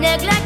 neglect